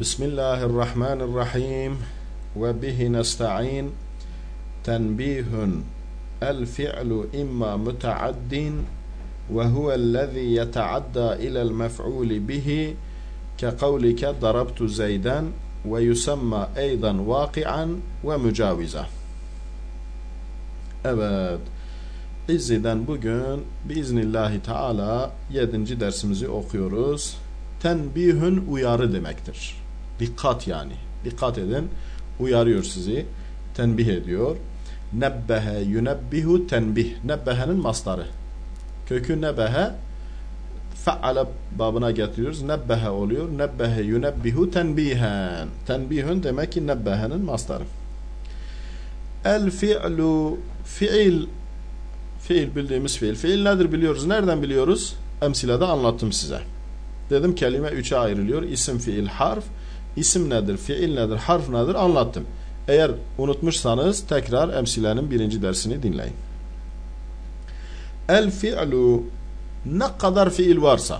بسم الله الرحمن الرحيم وبه نستعين تنبيه الفعل إما متعد وهو الذي يتعدى إلى المفعول به كقولك ضربت زيدا ويسمى أيضا واقعا ومجاوزا Evet. İzzi'den bugün biiznillahü teala 7. dersimizi okuyoruz. Tenbihün uyarı demektir. Dikkat yani. Dikkat edin. Uyarıyor sizi. Tenbih ediyor. Nebbehe yunebbihu tenbih. Nebbehenin mastarı. Kökü nebehe feale babına getiriyoruz. Nebbehe oluyor. Nebbehe yunebbihu tenbihen. Tenbihün demek ki nebbehenin mastarı. El fi'lu fiil fiil bildiğimiz fiil. Fiil nedir biliyoruz. Nereden biliyoruz? Emsilede anlattım size. Dedim kelime üçe ayrılıyor. İsim, fiil, harf. İsim nedir, fiil nedir, harf nedir anlattım. Eğer unutmuşsanız tekrar emsilenin birinci dersini dinleyin. El fi'lu ne kadar fiil varsa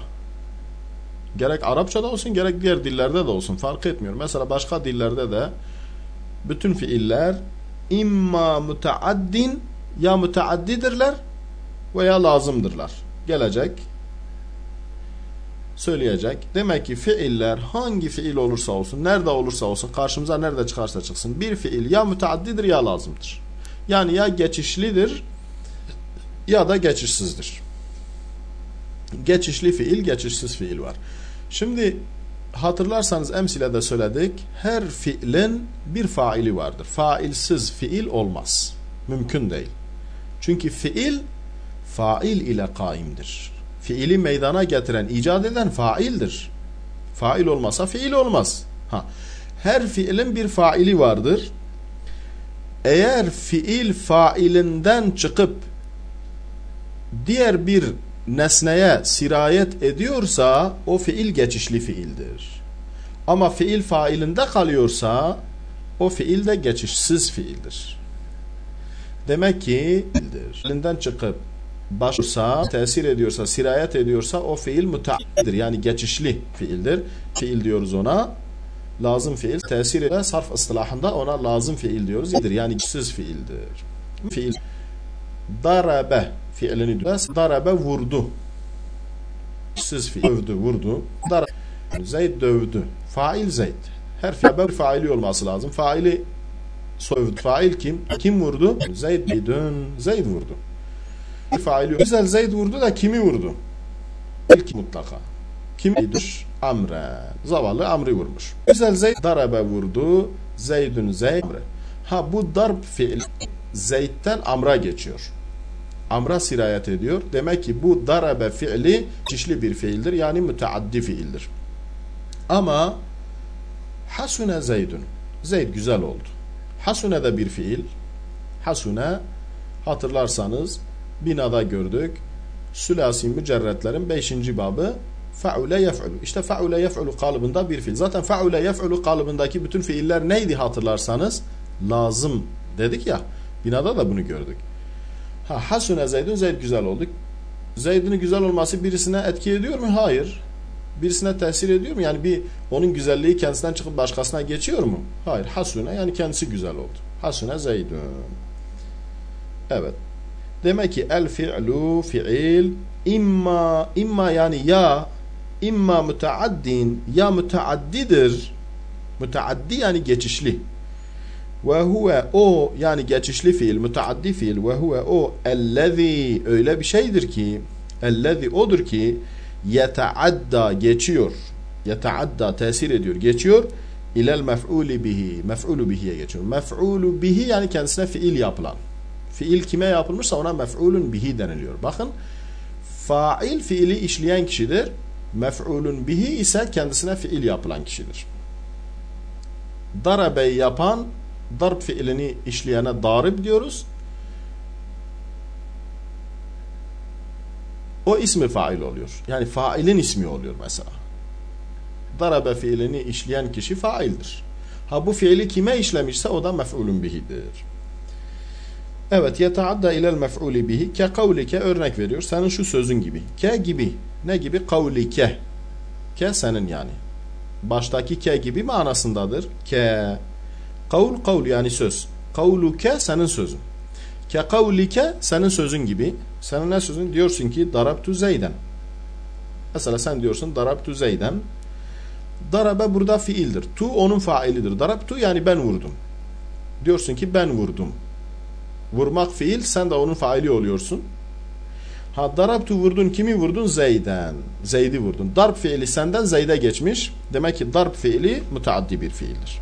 gerek Arapçada olsun gerek diğer dillerde de olsun fark etmiyor. Mesela başka dillerde de bütün fiiller imma müteaddin ya müteaddidirler veya lazımdırlar. Gelecek söyleyecek. Demek ki fiiller hangi fiil olursa olsun, nerede olursa olsun, karşımıza nerede çıkarsa çıksın bir fiil ya müteaddidir ya lazımdır. Yani ya geçişlidir ya da geçişsizdir. Geçişli fiil, geçişsiz fiil var. Şimdi hatırlarsanız emsilede söyledik. Her fiilin bir faili vardır. Failsiz fiil olmaz. Mümkün değil. Çünkü fiil fail ile kaimdir. Fiili meydana getiren, icat eden faildir. Fail olmasa fiil olmaz. Ha. Her fiilin bir faili vardır. Eğer fiil failinden çıkıp diğer bir nesneye sirayet ediyorsa o fiil geçişli fiildir. Ama fiil failinde kalıyorsa o fiil de geçişsiz fiildir. Demek ki elinden çıkıp başsa, tesir ediyorsa, sirayet ediyorsa o fiil müteaddidir. Yani geçişli fiildir. Fiil diyoruz ona. Lazım fiil. Tesir eden sarf ıstılahında ona lazım fiil diyoruz. Yani geçişsiz fiildir. Fiil darabe fiilini diyoruz. Darabe vurdu. Geçişsiz fiil. Dövdü, vurdu. Darabe. Zeyd dövdü. Fail Zeyd. Her fiil faili olması lazım. Faili sövdü. Fail kim? Kim vurdu? Zeyd bidün. Zeyd vurdu. Faili güzel Zeyd vurdu da kimi vurdu? İlk mutlaka. Kimidir? Amre. Zavallı Amri vurmuş. Güzel Zeyd darabe vurdu. Zeydün Zeyd. Ha bu darb fiil Zeyd'den Amr'a geçiyor. Amr'a sirayet ediyor. Demek ki bu darabe fiili kişili bir fiildir. Yani müteaddi fiildir. Ama hasune Zeydün. Zeyd güzel oldu. Hasune de bir fiil. Hasune hatırlarsanız binada gördük. Sülasi mücerretlerin 5. babı faule yef'ulu. İşte faule yef'ulu kalıbında bir fiil. Zaten faule yef'ulu kalıbındaki bütün fiiller neydi hatırlarsanız? Lazım dedik ya. Binada da bunu gördük. Ha hasune Zeydün Zeyd güzel olduk. Zeyd'in güzel olması birisine etki ediyor mu? Hayır. Birisine tesir ediyor mu? Yani bir onun güzelliği kendisinden çıkıp başkasına geçiyor mu? Hayır. Hasune yani kendisi güzel oldu. Hasune Zeydün. Evet. Demek ki el fi'lu fiil imma imma yani ya imma müteaddin ya müteaddidir. Müteaddi yani geçişli. Ve huve o yani geçişli fiil, müteaddi fiil ve huve o ellezî öyle bir şeydir ki ellezî odur ki yeteadda geçiyor. Yeteadda tesir ediyor, geçiyor. İlel mef'ulü bihi. Mef'ulü bihi'ye geçiyor. Mef'ulü bihi yani kendisine fiil yapılan. Fiil kime yapılmışsa ona mef'ulun bihi deniliyor. Bakın fail fiili işleyen kişidir. Mef'ulun bihi ise kendisine fiil yapılan kişidir. Darabeyi yapan darb fiilini işleyene darib diyoruz. O ismi fail oluyor. Yani failin ismi oluyor mesela. Darabe fiilini işleyen kişi faildir. Ha bu fiili kime işlemişse o da mef'ulun bihidir. Evet yeteadda ilel mef'uli bihi ke kavlike örnek veriyor. Senin şu sözün gibi. Ke gibi. Ne gibi? Kavlike. Ke senin yani. baştaki ke gibi manasındadır. Ke. Kavl kavl yani söz. Kavluke senin sözün. Ke kavlike senin sözün gibi. Senin ne sözün? Diyorsun ki darabtu zeyden. Mesela sen diyorsun darabtu zeyden. Darabe burada fiildir. Tu onun failidir. Darabtu yani ben vurdum. Diyorsun ki ben vurdum. Vurmak fiil sen de onun faili oluyorsun. Ha darabtu vurdun kimi vurdun? Zeyden. Zeydi vurdun. Darb fiili senden Zeyd'e geçmiş. Demek ki darb fiili müteaddi bir fiildir.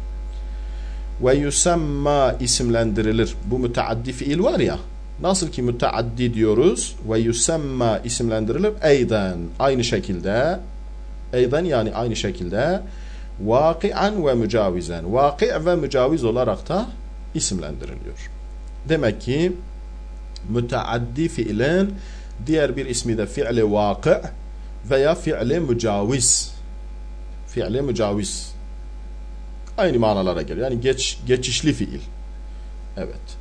Ve yusemma isimlendirilir. Bu müteaddi fiil var ya. Nasıl ki müteaddi diyoruz ve yusemma isimlendirilir. Eyden. Aynı şekilde eyden yani aynı şekilde vakian ve mücavizen. Vaki ve mücaviz olarak da isimlendiriliyor. Demek ki müteaddi fiilin diğer bir ismi de fi'li vaki veya fi'li mücaviz. Fi'li mücaviz. Aynı manalara geliyor. Yani geç, geçişli fiil. Evet.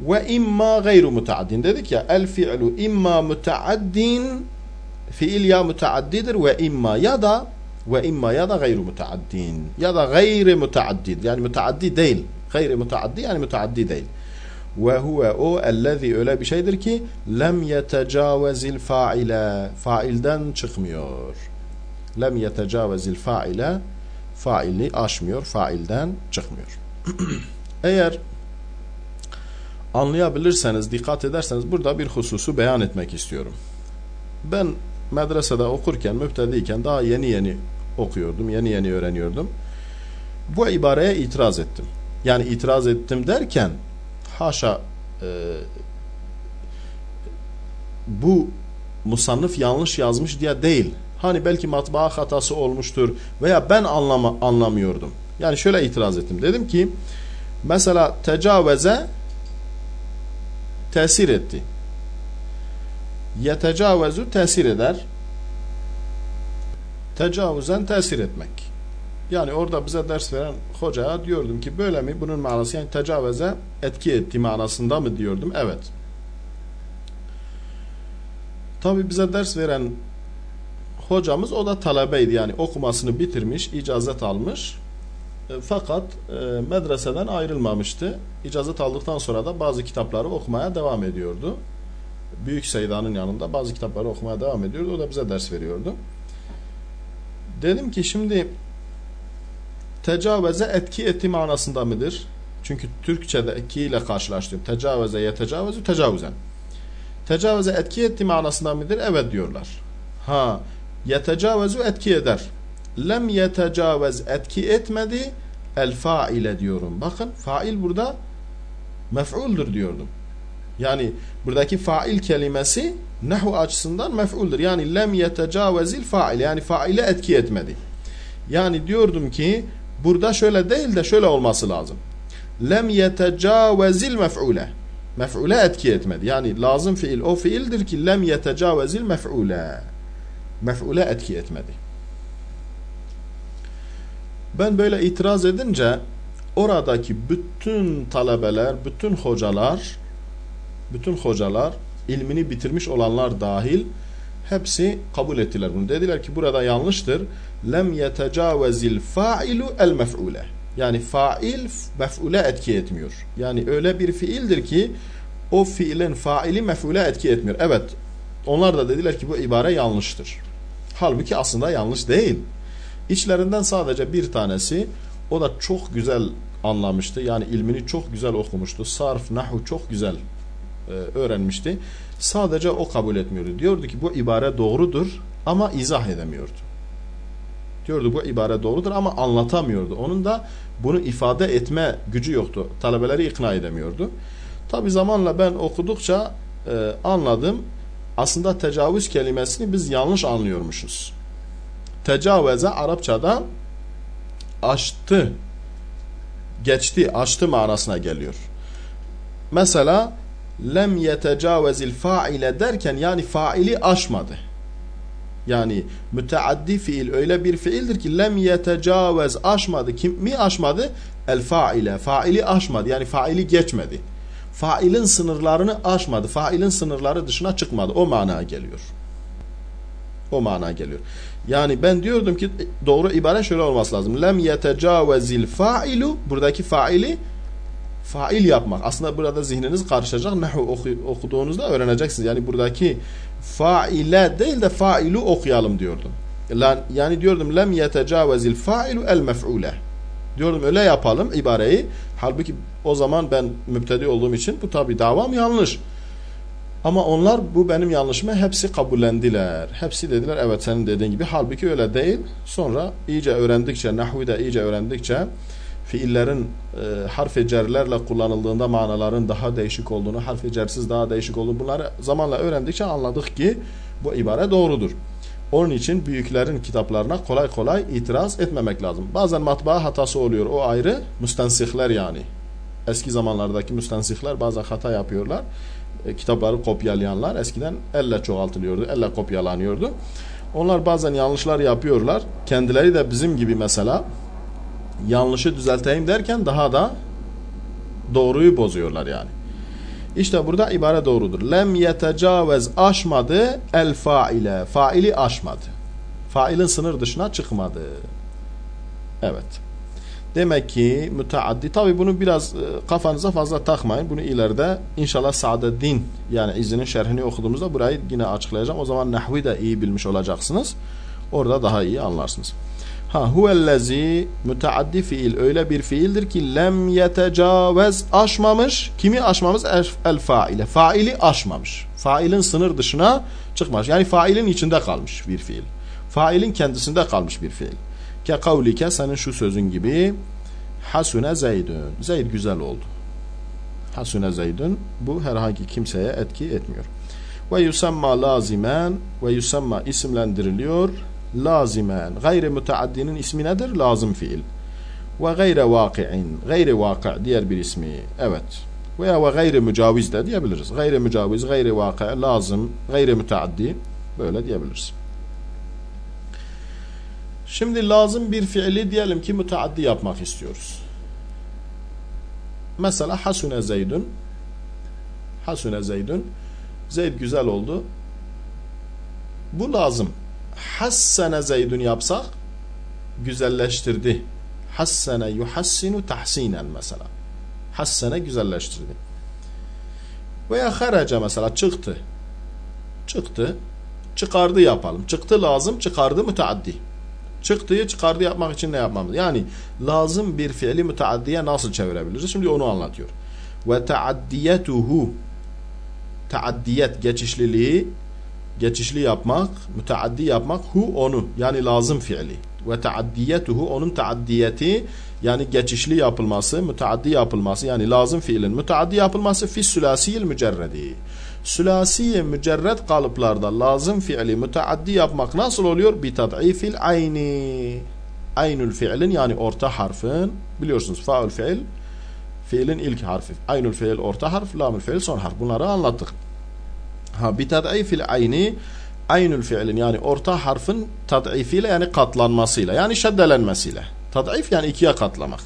Ve imma gayru mutaaddin dedik ya el fi'lu imma mutaaddin fiil ya mutaaddidir ve imma ya da ve imma ya da gayru mutaaddin. Ya da gayri mutaaddid. Yani mutaaddi değil. Gayri mutaaddi yani mutaaddi değil. Ve huve o ellezî öyle bir şeydir ki lem yetecavvezil faile. Failden çıkmıyor. Lem yetecavvezil faile failini aşmıyor failden çıkmıyor. Eğer anlayabilirseniz, dikkat ederseniz burada bir hususu beyan etmek istiyorum. Ben medresede okurken, müptediyken daha yeni yeni okuyordum, yeni yeni öğreniyordum. Bu ibareye itiraz ettim. Yani itiraz ettim derken haşa e, bu musannıf yanlış yazmış diye değil. Hani belki matbaa hatası olmuştur veya ben anlama, anlamıyordum. Yani şöyle itiraz ettim. Dedim ki mesela tecavüze tesir etti. Yetecavezu tesir eder. Tecavüzen tesir etmek. Yani orada bize ders veren hocaya diyordum ki böyle mi? Bunun manası yani tecavüze etki etti manasında mı diyordum. Evet. Tabi bize ders veren hocamız o da talebeydi. Yani okumasını bitirmiş, icazet almış. E, fakat e, medreseden ayrılmamıştı. İcazet aldıktan sonra da bazı kitapları okumaya devam ediyordu. Büyük Seyda'nın yanında bazı kitapları okumaya devam ediyordu. O da bize ders veriyordu. Dedim ki şimdi tecavüze etki etti manasında mıdır? Çünkü Türkçe'de etki ile karşılaştım. Tecavüze yetecavüzü tecavüzen. Tecavüze etki etti manasında mıdır? Evet diyorlar. Ha, yetecavüzü etki eder lem yetecavez etki etmedi el faile diyorum. Bakın fail burada mef'uldur diyordum. Yani buradaki fail kelimesi nehu açısından mef'uldur. Yani lem yetecavezil fail yani faile etki etmedi. Yani diyordum ki burada şöyle değil de şöyle olması lazım. Lem yetecavezil mef'ule. Mef'ule etki etmedi. Yani lazım fiil o fiildir ki lem yetecavezil mef'ule. Mef'ule etki etmedi. Ben böyle itiraz edince oradaki bütün talebeler, bütün hocalar, bütün hocalar, ilmini bitirmiş olanlar dahil hepsi kabul ettiler bunu. Dediler ki burada yanlıştır. Lem yetecavezil failu el mef'ule. Yani fail mef'ule etki etmiyor. Yani öyle bir fiildir ki o fiilin faili mef'ule etki etmiyor. Evet. Onlar da dediler ki bu ibare yanlıştır. Halbuki aslında yanlış değil. İçlerinden sadece bir tanesi o da çok güzel anlamıştı. Yani ilmini çok güzel okumuştu. Sarf, nahu çok güzel öğrenmişti. Sadece o kabul etmiyordu. Diyordu ki bu ibare doğrudur ama izah edemiyordu. Diyordu bu ibare doğrudur ama anlatamıyordu. Onun da bunu ifade etme gücü yoktu. Talebeleri ikna edemiyordu. Tabi zamanla ben okudukça e, anladım. Aslında tecavüz kelimesini biz yanlış anlıyormuşuz tecavüze Arapçada aştı, geçti, aştı manasına geliyor. Mesela lem yetecavezil faile derken yani faili aşmadı. Yani müteaddi fiil öyle bir fiildir ki lem yetecavez aşmadı. Kim mi aşmadı? El faile. Faili aşmadı. Yani faili geçmedi. Failin sınırlarını aşmadı. Failin sınırları dışına çıkmadı. O manaya geliyor. O mana geliyor. Yani ben diyordum ki doğru ibare şöyle olması lazım. Lem yetecavezil failu buradaki faili fail yapmak. Aslında burada zihniniz karışacak. Nahu okuduğunuzda öğreneceksiniz. Yani buradaki faile değil de failu okuyalım diyordum. Yani diyordum lem yetecavezil failu el mef'ule. Diyordum öyle yapalım ibareyi. Halbuki o zaman ben müptedi olduğum için bu tabi davam yanlış. Ama onlar bu benim yanlışımı hepsi kabullendiler. Hepsi dediler evet senin dediğin gibi. Halbuki öyle değil. Sonra iyice öğrendikçe, nahvi de iyice öğrendikçe fiillerin e, harf-i cerlerle kullanıldığında manaların daha değişik olduğunu, harf-i cersiz daha değişik olduğunu bunları zamanla öğrendikçe anladık ki bu ibare doğrudur. Onun için büyüklerin kitaplarına kolay kolay itiraz etmemek lazım. Bazen matbaa hatası oluyor. O ayrı. Müstensihler yani. Eski zamanlardaki müstensihler bazen hata yapıyorlar. E, kitapları kopyalayanlar eskiden elle çoğaltılıyordu. Elle kopyalanıyordu. Onlar bazen yanlışlar yapıyorlar. Kendileri de bizim gibi mesela yanlışı düzelteyim derken daha da doğruyu bozuyorlar yani. İşte burada ibare doğrudur. Lem yetecavez aşmadı el faile. Faili aşmadı. Failin sınır dışına çıkmadı. Evet. Demek ki müteaddi. Tabi bunu biraz e, kafanıza fazla takmayın. Bunu ileride inşallah Saadeddin yani izinin şerhini okuduğumuzda burayı yine açıklayacağım. O zaman nahvi de iyi bilmiş olacaksınız. Orada daha iyi anlarsınız. Ha huvellezi müteaddi fiil öyle bir fiildir ki lem yetecavez aşmamış. Kimi aşmamış? El faile. Faili aşmamış. Failin sınır dışına çıkmamış. Yani failin içinde kalmış bir fiil. Failin kendisinde kalmış bir fiil. Ke kavlike senin şu sözün gibi hasune zeydün. Zeyd güzel oldu. Hasune zeydün bu herhangi kimseye etki etmiyor. Ve yusamma lazimen ve yusamma isimlendiriliyor lazimen. Gayri müteaddinin ismi nedir? Lazım fiil. Ve gayre vaki'in. Gayri vaki' diğer bir ismi. Evet. Veya ve gayri mücaviz de diyebiliriz. Gayri mücaviz, gayri vaki' lazım, gayri müteaddi. Böyle diyebiliriz. Şimdi lazım bir fiili diyelim ki müteaddi yapmak istiyoruz. Mesela hasune zeydün hasune zeydün Zeyd güzel oldu. Bu lazım hassene zeydun yapsak güzelleştirdi. Hassene yuhassinu tahsinen mesela. Hassene güzelleştirdi. Veya haraca mesela çıktı. Çıktı. Çıkardı yapalım. Çıktı lazım, çıkardı müteaddi. Çıktığı çıkardı yapmak için ne yapmamız? Yani lazım bir fiili müteaddiye nasıl çevirebiliriz? Şimdi onu anlatıyor. Ve taaddiyetuhu taaddiyet geçişliliği geçişli yapmak, müteaddi yapmak hu onu yani lazım fiili ve taaddiyetuhu onun taaddiyeti yani geçişli yapılması, müteaddi yapılması yani lazım fiilin müteaddi yapılması fi sülasiyil mücerredi. Sülasiye mücerred kalıplarda lazım fiili müteaddi yapmak nasıl oluyor? Bi tad'ifil ayni. Aynül fiilin yani orta harfin biliyorsunuz faul fiil fiilin ilk harfi. Aynül fiil orta harf, lamül fiil son harf. Bunları anlattık. Ha bi tad'ifil ayni aynül fiilin yani orta harfin tad'ifiyle yani katlanmasıyla yani şeddelenmesiyle. Tad'if yani ikiye katlamak.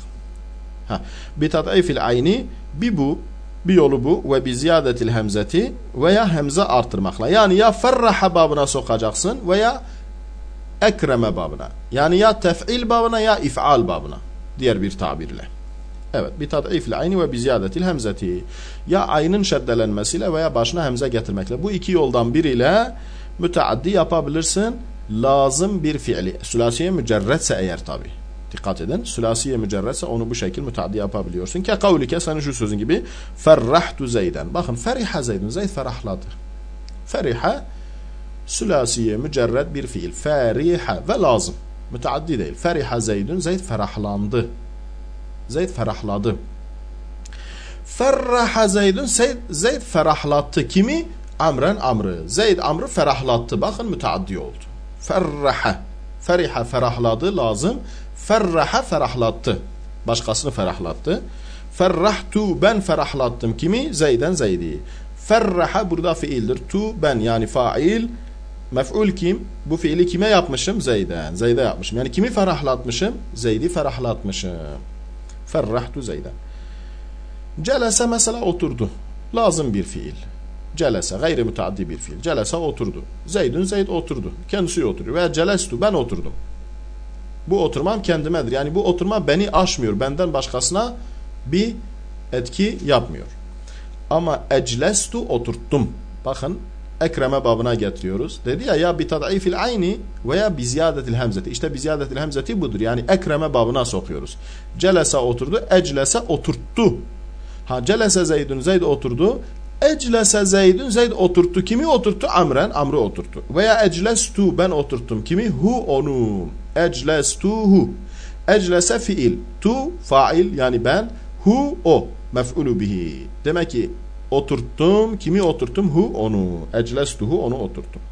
Ha bi tad'ifil ayni bir bu bir yolu bu ve bi ziyadetil hemzeti veya hemze artırmakla. Yani ya ferraha babına sokacaksın veya ekreme babına. Yani ya tef'il babına ya if'al babına. Diğer bir tabirle. Evet. Bir tad'ifle ayni ve bir ziyadetil hemzeti. Ya aynın şeddelenmesiyle veya başına hemze getirmekle. Bu iki yoldan biriyle müteaddi yapabilirsin. Lazım bir fiili. Sülasiye mücerretse eğer tabi. Dikkat edin. Sülasiye mücerretse onu bu şekil müteaddi yapabiliyorsun. Ke kavlike senin şu sözün gibi ferrahtu zeyden. Bakın feriha zeydun. Zeyd ferahladı. Feriha sülasiye mücerred bir fiil. Feriha ve lazım. Müteaddi değil. Feriha zeydun. Zeyd ferahlandı. Zeyd ferahladı. Ferraha Zeydun Zeyd, Zeyd ferahlattı. Kimi? Amren Amr'ı. Zeyd Amr'ı ferahlattı. Bakın müteaddi oldu. Ferraha. Feriha ferahladı lazım. Ferraha ferahlattı. Başkasını ferahlattı. Ferrahtu ben ferahlattım. Kimi? Zeyden Zeydi. Ferraha burada fiildir. Tu ben yani fail. Mef'ul kim? Bu fiili kime yapmışım? Zeyden. Zeyde yapmışım. Yani kimi ferahlatmışım? Zeydi ferahlatmışım. Ferrahtu Zeyden. Celese mesela oturdu. Lazım bir fiil. Celese gayri müteaddi bir fiil. Celese oturdu. Zeydün Zeyd oturdu. Kendisi oturuyor. Veya celestu ben oturdum. Bu oturmam kendimedir. Yani bu oturma beni aşmıyor. Benden başkasına bir etki yapmıyor. Ama eclestu oturttum. Bakın ekreme babına getiriyoruz. Dedi ya ya bi tad'ifil ayni veya bi ziyadetil hemzeti. İşte bi ziyadetil hemzeti budur. Yani ekreme babına sokuyoruz. Celese oturdu, eclese oturttu. Ha celese Zeydun Zeyd oturdu. Eclese Zeydun Zeyd oturttu. Kimi oturttu? Amren Amr'ı oturttu. Veya eclestu ben oturttum. Kimi? Hu onu. Eclestuhu. Eclese fiil. Tu fail yani ben. Hu o. Mef'ulu bihi. Demek ki oturttum. Kimi oturttum? Hu onu. Eclestuhu onu oturttum.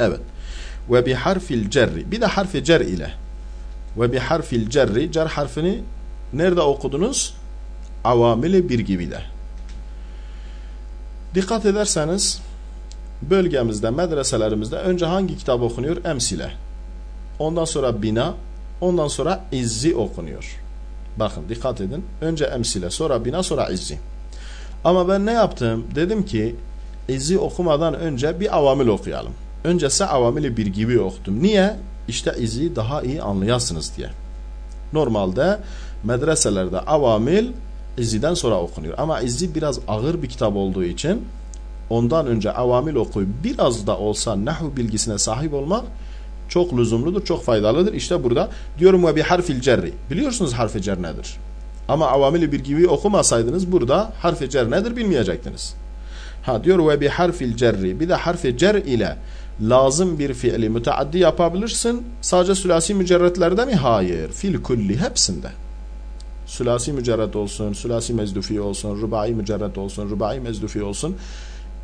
Evet. Ve bi harfil cerri. Bir de harfi cer ile. Ve bi harfil cerri. Cer harfini nerede okudunuz? Avamili bir gibi de. Dikkat ederseniz bölgemizde, medreselerimizde önce hangi kitap okunuyor? Emsile. Ondan sonra bina, ondan sonra izzi okunuyor. Bakın dikkat edin. Önce emsile, sonra bina, sonra izzi. Ama ben ne yaptım? Dedim ki izzi okumadan önce bir avamil okuyalım. Öncesi avamili bir gibi okudum. Niye? İşte izzi daha iyi anlayasınız diye. Normalde medreselerde avamil İzzi'den sonra okunuyor. Ama İzzi biraz ağır bir kitap olduğu için ondan önce avamil okuyup biraz da olsa nahu bilgisine sahip olmak çok lüzumludur, çok faydalıdır. İşte burada diyorum ve bir harfil cerri. Biliyorsunuz harfi cer nedir? Ama avamili bir gibi okumasaydınız burada harfi cer nedir bilmeyecektiniz. Ha diyor ve bir harfil cerri. Bir de harfi cer ile lazım bir fiili müteaddi yapabilirsin. Sadece sülasi mücerretlerde mi? Hayır. Fil kulli hepsinde. Sülasi mücerret olsun, sülasi mezdufi olsun, rubai mücerret olsun, rubai mezdufi olsun.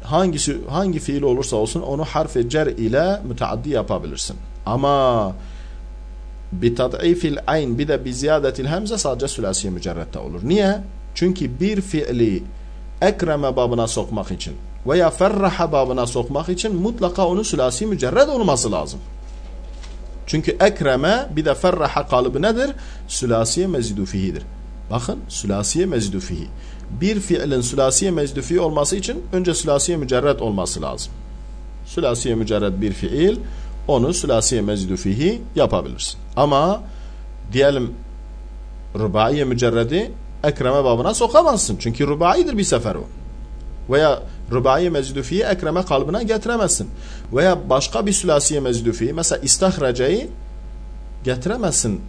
Hangisi hangi fiil olursa olsun onu harfi cer ile müteaddi yapabilirsin. Ama bi tad'ifil ayn bir de bi ziyadetil hemze sadece sülasi mücerrette olur. Niye? Çünkü bir fiili ekreme babına sokmak için veya ferraha babına sokmak için mutlaka onun sülasi mücerred olması lazım. Çünkü ekreme bir de ferraha kalıbı nedir? Sülasiye mezidu fihidir. Bakın sülasiye mezidu fihi. Bir fiilin sülasiye mezidu fihi olması için önce sülasiye mücerred olması lazım. Sülasiye mücerred bir fiil onu sülasiye mezidu fihi yapabilirsin. Ama diyelim rubaiye mücerredi ekreme babına sokamazsın. Çünkü rubaidir bir sefer o. Veya rubai mezdufiyi ekreme kalbına getiremezsin. Veya başka bir sülasiye mezdufiyi mesela istahreceyi getiremezsin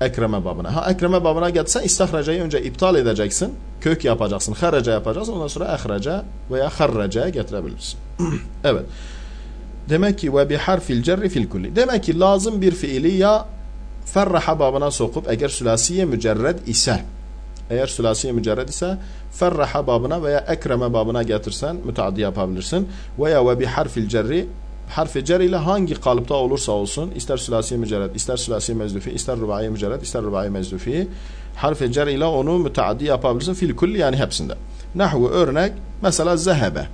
ekreme babına. Ha ekreme babına getirsen istahreceyi önce iptal edeceksin. Kök yapacaksın. Harrece yapacaksın. Ondan sonra ehrece veya harreceye getirebilirsin. evet. Demek ki ve bi harfil cerri fil kulli. Demek ki lazım bir fiili ya ferraha babına sokup eğer sülasiye mücerred ise eğer sülasiye mücerred ise ferraha babına veya ekreme babına getirsen müteaddi yapabilirsin. Veya ve bi harfil cerri harfi cer ile hangi kalıpta olursa olsun ister sülasiye mücerred, ister sülasiye mezdufi, ister rubai mücerred, ister rubai mezdufi harfi cer ile onu müteaddi yapabilirsin. Fil kulli yani hepsinde. Nahvu örnek mesela zehebe.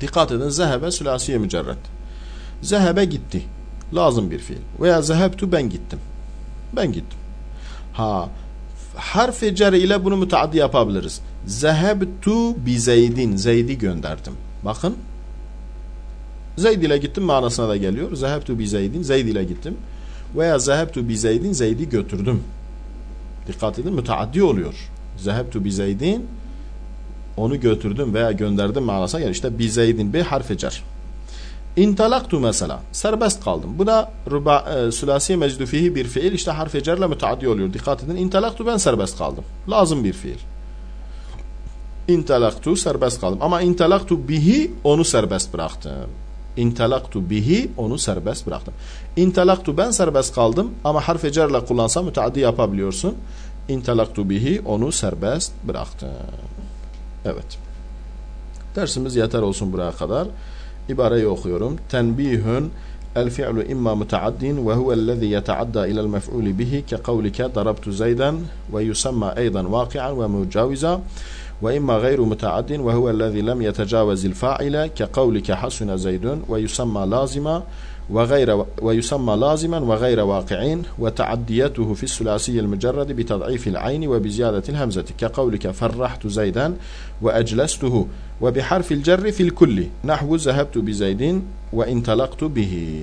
Dikkat edin zehebe sülasiye mücerred. Zehebe gitti. Lazım bir fiil. Veya zehebtu ben gittim. Ben gittim. Ha harfi cer ile bunu müteaddi yapabiliriz. Zehebtu bi Zeydin. Zeyd'i gönderdim. Bakın. Zeyd ile gittim manasına da geliyor. Zehebtu bi Zeydin. Zeyd ile gittim. Veya zehebtu bi Zeydin. Zeyd'i götürdüm. Dikkat edin müteaddi oluyor. Zehebtu bi Zeydin. Onu götürdüm veya gönderdim manasına geliyor. İşte bi Zeydin. B harfi cer. İntalaktu mesela. Serbest kaldım. Bu da ruba, e, sülasi mecdufihi bir fiil. İşte harf cerle müteaddi oluyor. Dikkat edin. İntalaktu ben serbest kaldım. Lazım bir fiil. İntalaktu serbest kaldım. Ama intalaktu bihi onu serbest bıraktım. İntalaktu bihi onu serbest bıraktım. İntalaktu ben serbest kaldım ama harf cerle kullansam müteaddi yapabiliyorsun. İntalaktu bihi onu serbest bıraktım. Evet. Dersimiz yeter olsun buraya kadar. İbareyi okuyorum. Tenbihün el fi'lu imma mutaaddin ve huvellezî yeteadda ilel mef'ulü bihi ke kavlike darabtu zeyden ve yusamma eyden vaki'an ve mucaviza ve imma gayru mutaaddin ve huvellezî lem yetecavvezil fa'ile ke kavlike hasuna zeydun ve yusamma lazima وغير ويسمى لازما وغير واقعين وتعديته في الثلاثي المجرد بتضعيف العين وبزيادة الهمزة كقولك فرحت زيدا وأجلسته وبحرف الجر في الكل نحو ذهبت بزيد وإنطلقت به.